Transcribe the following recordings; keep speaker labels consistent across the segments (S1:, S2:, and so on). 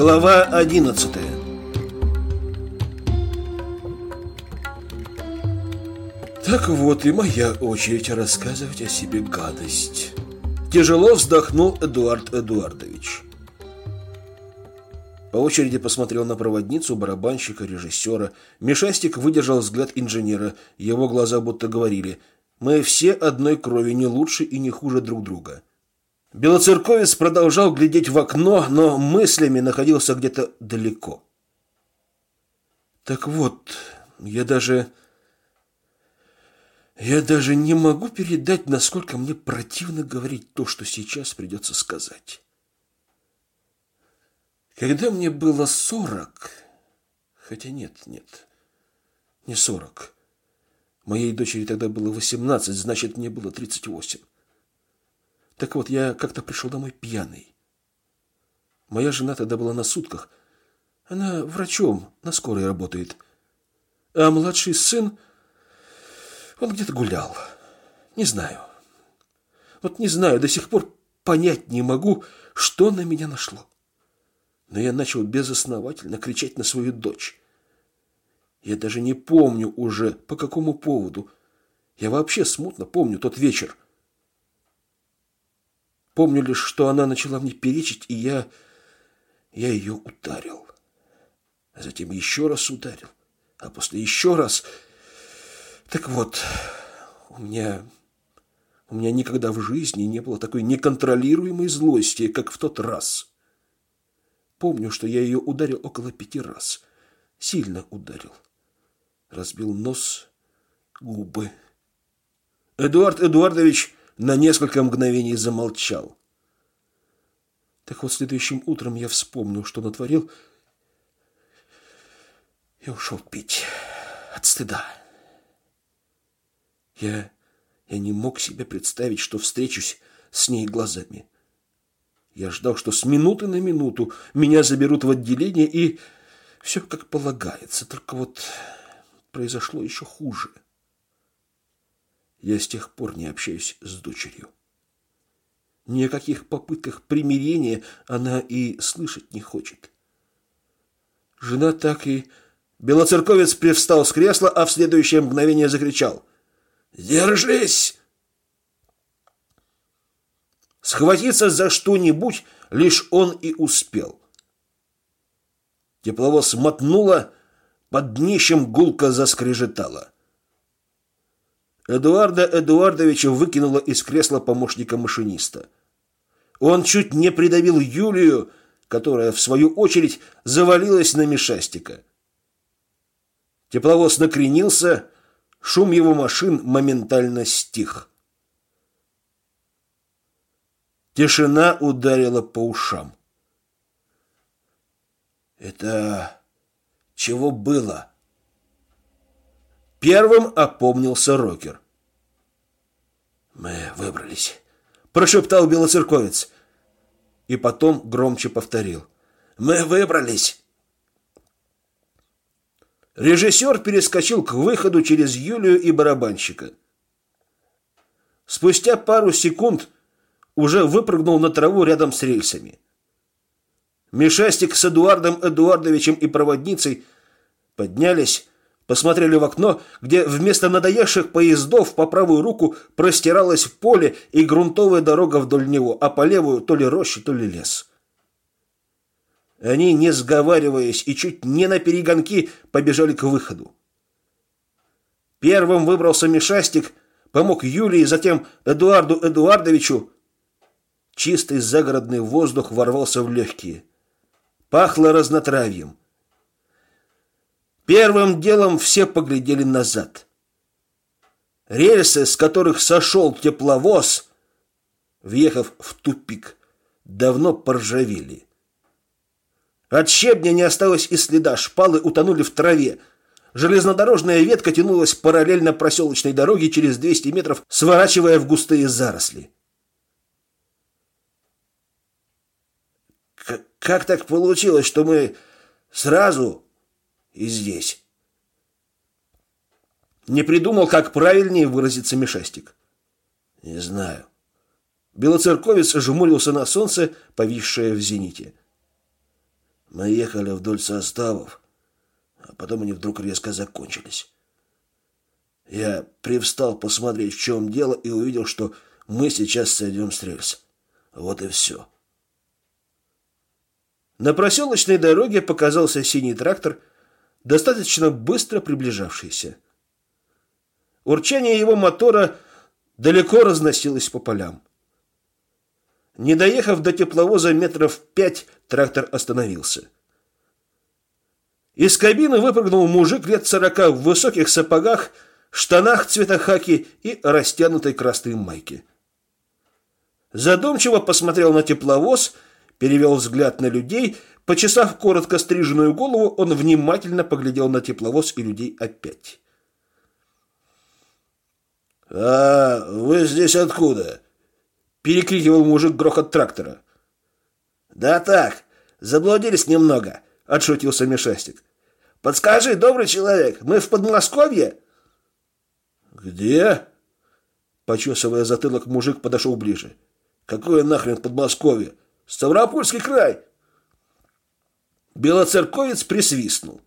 S1: Глава 11 Так вот и моя очередь рассказывать о себе гадость. Тяжело вздохнул Эдуард Эдуардович. По очереди посмотрел на проводницу, барабанщика, режиссера. Мишастик выдержал взгляд инженера. Его глаза будто говорили «Мы все одной крови, не лучше и не хуже друг друга». Белоцерковец продолжал глядеть в окно, но мыслями находился где-то далеко. Так вот, я даже... Я даже не могу передать, насколько мне противно говорить то, что сейчас придется сказать. Когда мне было сорок... Хотя нет, нет, не сорок. Моей дочери тогда было восемнадцать, значит, мне было тридцать восемь. Так вот, я как-то пришел домой пьяный. Моя жена тогда была на сутках. Она врачом на скорой работает. А младший сын, он где-то гулял. Не знаю. Вот не знаю, до сих пор понять не могу, что на меня нашло. Но я начал безосновательно кричать на свою дочь. Я даже не помню уже, по какому поводу. Я вообще смутно помню тот вечер. Помню лишь, что она начала мне перечить, и я... я ее ударил. А затем еще раз ударил. А после еще раз... Так вот, у меня... У меня никогда в жизни не было такой неконтролируемой злости, как в тот раз. Помню, что я ее ударил около пяти раз. Сильно ударил. Разбил нос, губы. Эдуард Эдуардович на несколько мгновений замолчал. Так вот, следующим утром я вспомнил, что натворил, и ушел пить от стыда. Я, я не мог себе представить, что встречусь с ней глазами. Я ждал, что с минуты на минуту меня заберут в отделение, и все как полагается. Только вот произошло еще хуже. Я с тех пор не общаюсь с дочерью. Ни о каких попытках примирения она и слышать не хочет. Жена так и... Белоцерковец привстал с кресла, а в следующее мгновение закричал. «Держись!» Схватиться за что-нибудь лишь он и успел. Тепловоз мотнуло, под днищем гулко заскрежетало. Эдуарда Эдуардовича выкинуло из кресла помощника машиниста. Он чуть не придавил Юлию, которая, в свою очередь, завалилась на Мишастика. Тепловоз накренился, шум его машин моментально стих. Тишина ударила по ушам. «Это чего было?» Первым опомнился Рокер. «Мы выбрались», — прошептал белоцерковец. И потом громче повторил. «Мы выбрались». Режиссер перескочил к выходу через Юлию и барабанщика. Спустя пару секунд уже выпрыгнул на траву рядом с рельсами. Мишастик с Эдуардом Эдуардовичем и проводницей поднялись, Посмотрели в окно, где вместо надоевших поездов по правую руку простиралось поле и грунтовая дорога вдоль него, а по левую то ли роща, то ли лес. Они, не сговариваясь и чуть не на перегонки, побежали к выходу. Первым выбрался Мишастик, помог Юлии, затем Эдуарду Эдуардовичу. Чистый загородный воздух ворвался в легкие. Пахло разнотравьем. Первым делом все поглядели назад. Рельсы, с которых сошел тепловоз, въехав в тупик, давно поржавели. От щебня не осталось и следа, шпалы утонули в траве. Железнодорожная ветка тянулась параллельно проселочной дороге через 200 метров, сворачивая в густые заросли. Как так получилось, что мы сразу и здесь. Не придумал, как правильнее выразиться Мишастик. Не знаю. Белоцерковец жмурился на солнце, повисшее в зените. Мы ехали вдоль составов, а потом они вдруг резко закончились. Я привстал посмотреть, в чем дело, и увидел, что мы сейчас сойдем с рельс. Вот и все. На проселочной дороге показался синий трактор, достаточно быстро приближавшийся. Урчание его мотора далеко разносилось по полям. Не доехав до тепловоза метров пять, трактор остановился. Из кабины выпрыгнул мужик лет сорока в высоких сапогах, штанах цвета хаки и растянутой красной майке. Задумчиво посмотрел на тепловоз, перевел взгляд на людей, почесав коротко стриженную голову, он внимательно поглядел на тепловоз и людей опять. «А вы здесь откуда?» – перекрикивал мужик грохот трактора. «Да так, заблудились немного», – отшутился Мишастик. «Подскажи, добрый человек, мы в Подмосковье?»
S2: «Где?» Почесывая затылок, мужик подошел ближе. «Какое нахрен Подмосковье? Ставропольский край!»
S1: Белоцерковец присвистнул.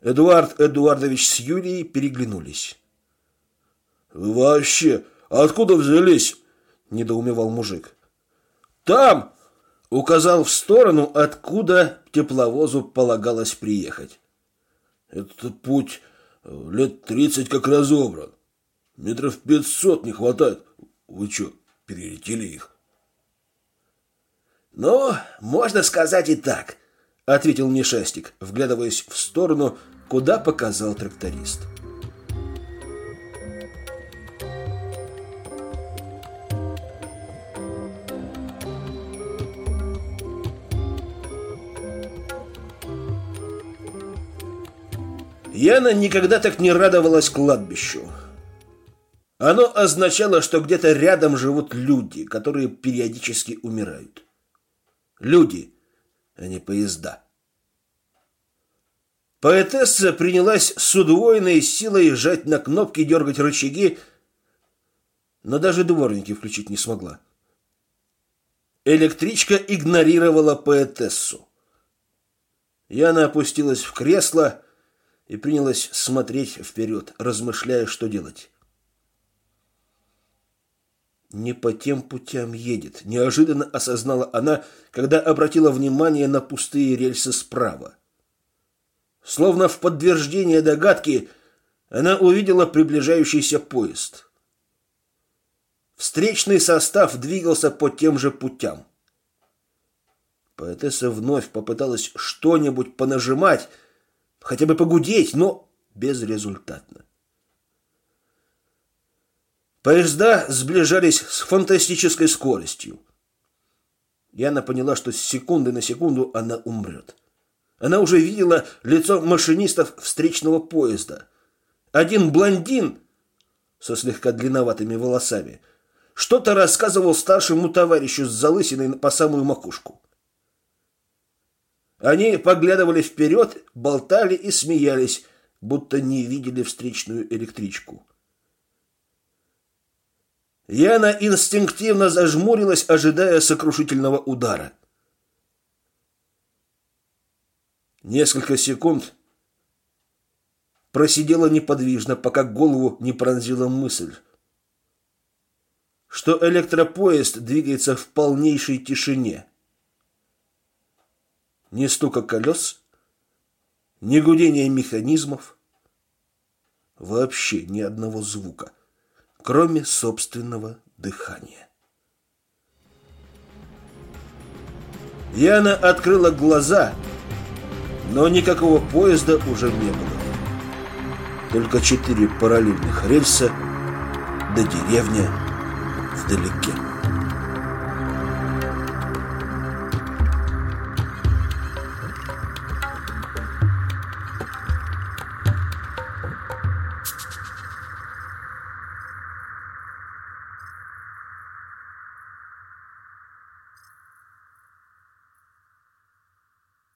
S1: Эдуард Эдуардович с Юлией переглянулись.
S2: «Вообще, откуда взялись?» – недоумевал мужик.
S1: «Там!» – указал в сторону, откуда тепловозу полагалось приехать.
S2: «Этот путь Лет тридцать как разобран. Метров пятьсот не хватает. Вы что, перелетели их?
S1: Ну, можно сказать и так, ответил Нешастик, вглядываясь в сторону, куда показал тракторист. Яна никогда так не радовалась кладбищу. Оно означало, что где-то рядом живут люди, которые периодически умирают. Люди, а не поезда. Поэтесса принялась с удвоенной силой жать на кнопки, дергать рычаги, но даже дворники включить не смогла. Электричка игнорировала поэтессу. Яна опустилась в кресло и принялась смотреть вперед, размышляя, что делать. Не по тем путям едет, неожиданно осознала она, когда обратила внимание на пустые рельсы справа. Словно в подтверждение догадки, она увидела приближающийся поезд. Встречный состав двигался по тем же путям. Поэтесса вновь попыталась что-нибудь понажимать, хотя бы погудеть, но безрезультатно. Поезда сближались с фантастической скоростью. Яна поняла, что с секунды на секунду она умрет. Она уже видела лицо машинистов встречного поезда. Один блондин со слегка длинноватыми волосами что-то рассказывал старшему товарищу с залысиной по самую макушку. Они поглядывали вперед, болтали и смеялись, будто не видели встречную электричку. Яна инстинктивно зажмурилась, ожидая сокрушительного удара. Несколько секунд просидела неподвижно, пока голову не пронзила мысль, что электропоезд двигается в полнейшей тишине ни стука колес, ни гудения механизмов, вообще ни одного звука, кроме собственного дыхания. Яна открыла глаза, но никакого поезда уже не было. Только четыре параллельных рельса до деревня вдалеке.